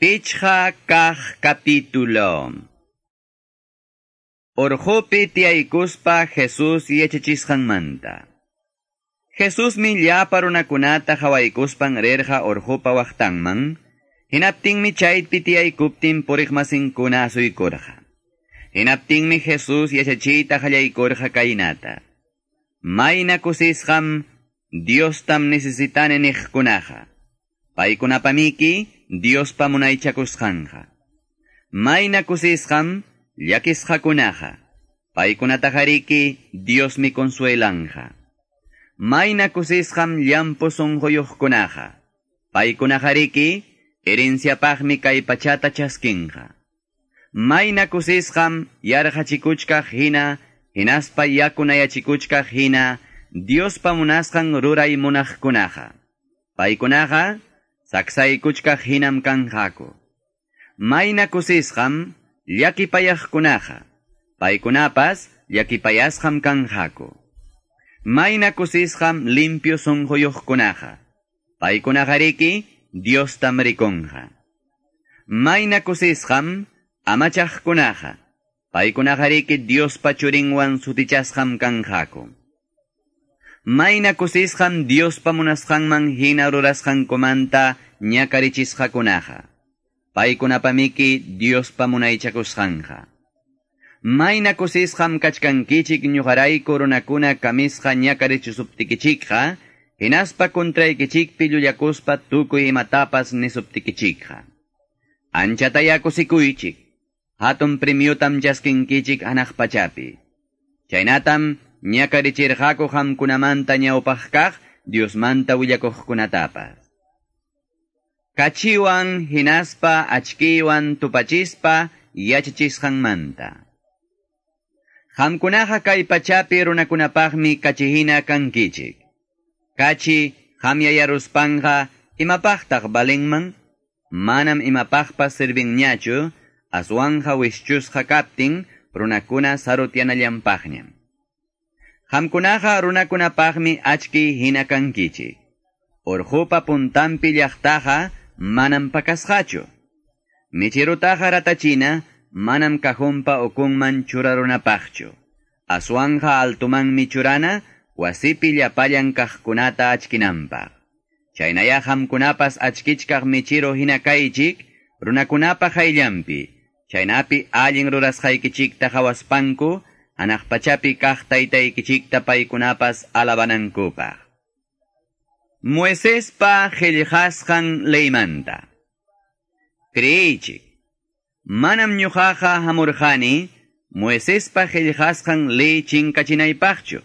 Pichja kaj capítulo. Orjopi tiaikuspa Jesús yechichishan manta. Jesús mi llaparunakunata hawaikuspan rerja orjopa wahtanman, hinaptinmi chaypi tiaikuptin purigmasinkuna asuykorja. Hinaptinmi Jesús yachachita qallaykorja kainata. Mayna kusisham Dios tam necesitan enijkunaja. Paykunapamiki Diospa munaychakusqanqa. Mayna kusisqam llakisqakunaqa. Paykuna Dios mi consuelanja. Mayna kusisqam llampu sunquyuqkunaqa. Paykuna herencia herenciapaqmi kay pachata chaskinqa. Mayna kusisqam yarqachikuchkaq hina hinaspa yakuna yachikuchkaq hina Diospa munasqan ruray munaqkunaqa. Paykunaqa saksaykuchkaq hinam kanqaku. Mayna kusisqam llakipayaqkunaqa. Paykunapas llakipayasqam kanqaku. Mayna kusisqam limpio sonjoyuqkunaqa. Paykunajariki Dios tamrikonja. Mayna kusisqam amachaqkunaqa. Paykunajariki Dios pachurinwan sutichasqam kanqaku. Mayna kusisqam Dios pamunasqanman hina rurasqankumanta ñakarichisqakunaqa. Paykunapamiki Dios pamunaychakusqanja. Mayna kusisqam kachkankichik ñuqarayku runakuna kamisqa ñakarichisuptikichikqa, hinaspa kontraykichikpi llullakuspa tukuy imatapas nisuptikichikqa. Anchatayakusikuychik, hatun premiutam chaskinkichik anaq pachapi. Chaynatam ñakarichirqaku hamkunamanta ñawpaqkaq Diosmanta willakuqkunatapas. Kachiwan hinaspa achkiwan tupachispa yachachisqanmanta. Hamkunaqa kay pachapi runakunapaqmi kachihina kankichik. Kachi hamyayaruspanqa imapaqtaq balinman, manam imapaqpa sirvinñachu, aswanja wischusqa kaptin runakuna sarutyanallanpaqñam. Hamkunaqa runakunapaqmi achki hina kankichik. Urhupa puntampi llaqtaqa manam pakasqachu. Michirutaqa ratachina manam kahumpa ukunman churarunapaqchu. Aswanja altumanmi churana wasipi llapallan kaqkunata achkinanpaq. Chaynaya hamkunapas achkichkaq michiro hina kaychik runakunapa hayllampi. Chaynapi allin rurasqaykichikta hawaspanku anaq pachapi kaq taytaykichikta paykunapas alabanankupaq. Moisespa qillqasqan leymanta. Kriichik, Manam ñuqaqa hamurqani Moisespa qillqasqan ley chinkachinaypaqchu.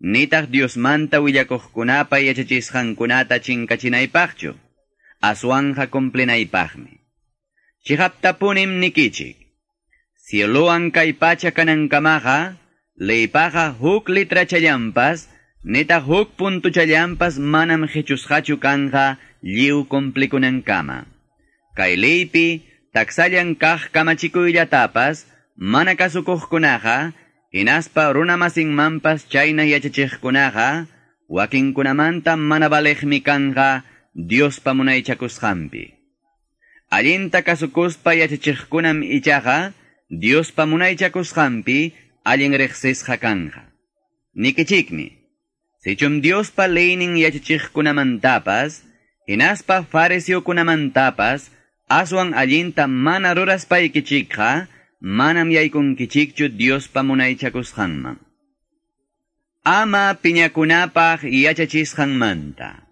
Nitaq Diosmanta willakuqkunapa yachachisqankunata chinkachinaypaqchu. Aswanja complenaypaqmi. Chihaptapunim nikichik. Zioloan kay pacha leipaja huk litra chayampas, neta huk puntu chayampas manam hechushachu kanja lliw komplikunankama. Kay leipi, taksayan kaj kamachikuyllatapas, mana inaspa hinaspa runamasinmanpas chayna yachachiqkunaja, wakinkunamanta mana balejmi kanja Diospa munaychakusqanpi. Allinta kasukuspa yachachiqkunam ichaqa, Dios pamunaychakusqampi allin riqsisqa kanja. Nikichikmi, sichum Dios pa leynin yachachiqkunamantapas, hinaspa fariseukunamantapas, aswan allinta mana ruraspaykichikqa, manam yaykunkichikchu Dios pamunaychakusqanman. Ama piñakunapaq yachachisqanmanta.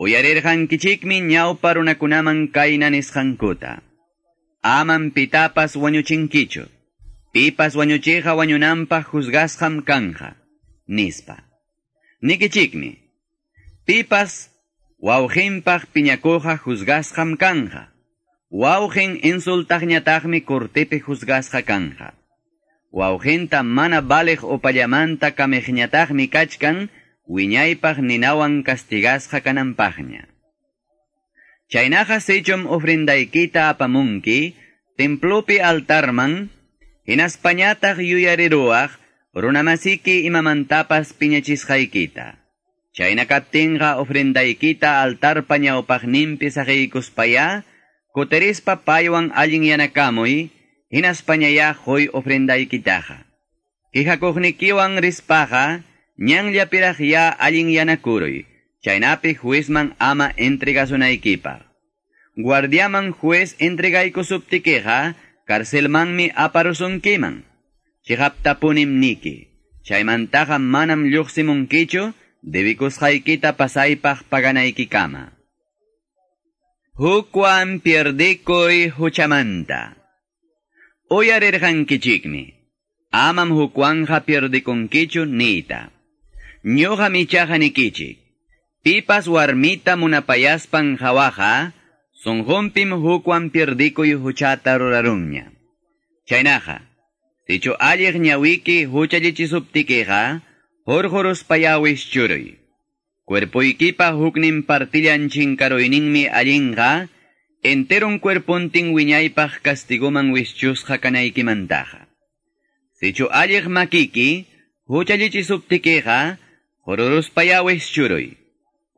Uyarirqankichikmi ñawpa runakunaman kayna nisqankuta. aman pitapas wañuchinkichu, pipas wañuchija wañunampaj juzgasham kanja, nispa. Nikichikmi, pipas waujimpaj piñakojaj juzgasham kanja, waujen insultajñatajmi cortepi juzgasja kanja. Waujenta mana balej opallamanta kamejñatajmi kachkan, wiñaypaj ninawan castigasja kanampajña. Chaynaqa sechum ofrendaykita apamunki, templopi altarman, hinaspañataq yuyariruaq, runamasiki imamantapas piñachisqaykita. Chayna kaptinqa ofrendaykita altarpa ñawpaqninpi saqiykuspaya, kuterispa paywan allin yanakamoy, hinaspanyaya hoy ofrenday kitaja. Kihakuhnikiwan rispaja, ñanlla pirajya allin yanakuroy, chaynapi juezman ama entregasunaykipa. Guardiaman juez entregayko subtikeja, karcelmanmi aparusunkiman. Chihaptapunim niki. Chaymantaja manam lluqsimunkichu, debikusqaykita pasaypaq paganaykikama. Hukwan pierdikoy huchamanta. Uyarirqankichikmi. Amam hukwanja pierdikunkichu nita. Ñuqa michaja nikichik. Pipas warmita munapayaspan jawaja, sonjompim hukwan pierdikuy huchata rurarunña. Chaynaja, ticho alleg ñawiki huchallichisuptikeja, jorjorospayawis churuy. Cuerpoykipa huknin partillanchikaroyninmi allinqa, enteron cuerpontin wiñaypaj castigoman wischusqa kanaykimantaja. Sichu alleg makiki, huchallichisuptikeja, jororospayawis churuy.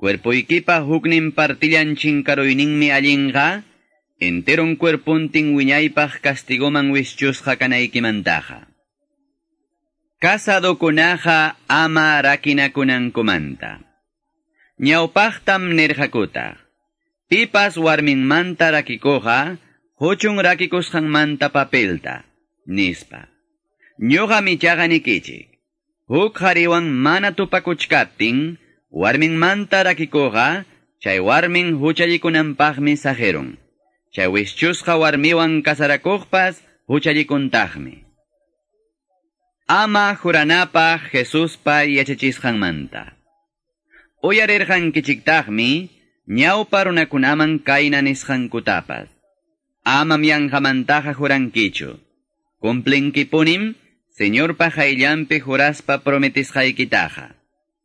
Cuerpoikipa huknin partillan chinkaroyninmi allinqa, enteron cuerpontin wiñaypaq castigoman wischusqa kanaykimantaqa. Casadokunaqa ama rakinakunankumanta. Ñawpaqtam nirqakuta. Pipas warminmanta rakikuqa, huchun rakikusqanmanta papelta, nispa. Ñuqa michaqa nikichik. Huk hariwan mana tupakuchkaptin, warminmanta rakikuqa, chay warmin huchallikunanpaqmi sajeron. Chay wischusqa warmiwan kasarakuqpas huchallikuntaqmi. Ama juranapaq Jesuspa yachachisqanmanta. Uyarirqankichiktaqmi ñawpa runakunaman kayna nisqankutapas. Amam yanqamantaqa jurankichu. Cumplinkipunim Señorpa hayllampi juraspa prometisqaykitaqa.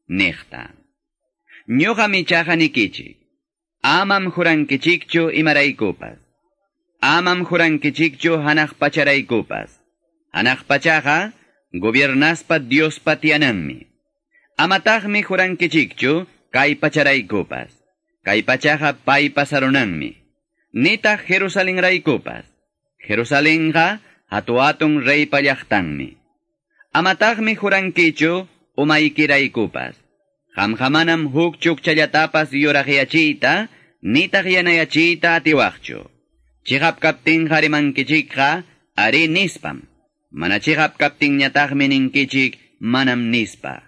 Niqta. Ñuqa michaqa nikichik. Amam jurankichikchu imaraykupas. Amam jurankichikchu hanaq pacharaykupas. Hanaq pachaqa gobiernaspa Diospa tiyananmi. Amataqmi jurankichikchu kay pacharaykupas. Kay pachaqa pay pasarunanmi. Nitaq Jerusalén raykupas. Jerusalénqa hatuatun rey pallaqtanmi. Amataqmi jurankichu umaykiraykupas. Hamhamanam huk chukchallatapas yuraqyachiyta, nitaq yanayachiyta atiwaqchu. Chihapkaptin harimankichikqa ari nispam. Mana chihapkaptin ñataqmi ninkichik manam nispa.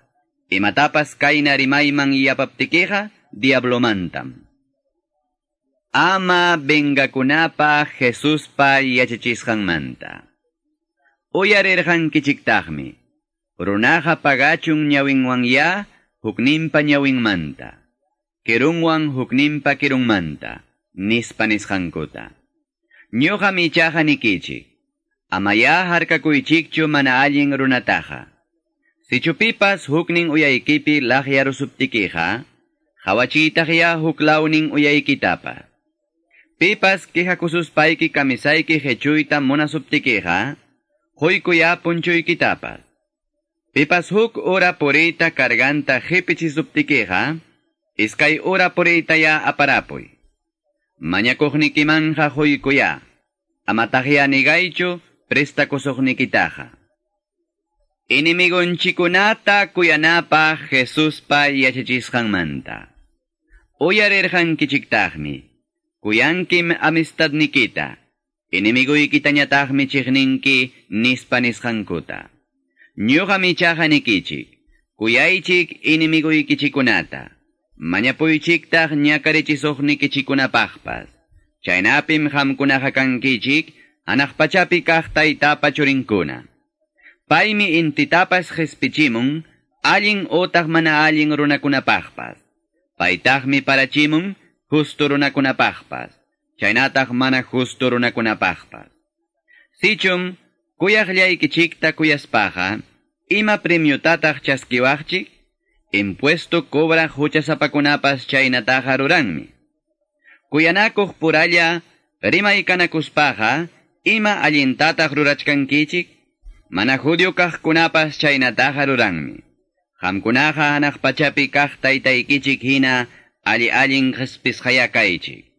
Imatapas kayna rimayman yapaptikiqa diablomantam. Ama bengakunapa Jesuspa yachachisqanmanta. Uyarirqankichiktaqmi. Runaqa pagachun ñawinwanya hukninpa ñawinmanta. Kirunwan hukninpa kirunmanta. Nispa nisqankuta. Ñuqa michaqa nikichik. Amaya harkakuychikchu mana allin runataqa. Sichupipas huknin uyaykipi lahyarusuptikiqa, hawachitaqya huklawnin uyaykitapa. Pipas kihakususpayki kamisayki hechuyta munasuptikiqa, quykuya punchuykitapas. Pipas huk ora purita karganta hipichisuptikiqa, iskay ora puritaya aparapuy. Mañakuqnikimanja quykuya, amataqya nigaychu prestakusuqnikitaqa. Inimigonchikunata kuyanapa Jesuspa yachachisqanmanta. Uyarirqankichiktaqmi. Kuyankim amistadnikita. Inimiguykitañataqmi chiqninki nispa nisqankuta. Ñuqa michaqa nikichik. Kuyaychik inimiguykichikunata. Mañapuychiktaq ñakarichisuknikichikunapaqpas. Chaynapim hamkunaqa kankichik anaq pachapi kaq churinkuna. Paymi intitapas jespichimun, allin otaq mana allin runakunapaqpas. Paytaqmi parachimun, justo runakunapaqpas. Chaynataq mana justo runakunapaqpas. Sichum, kuyaqllaykichikta kuyaspaqa, ima premiotataq chaskiwaqchik, impuesto cobra huchasapakunapas chaynataqa ruranmi. Kuyanakuq puralla, rimaykanakuspaqa, ima allintataq rurachkankichik, Mana judyo kaqkunapas chaynataqa ruranmi. Qamkunaqa hanaq pachapi kaq hina ali allin qispisqaya kaychik.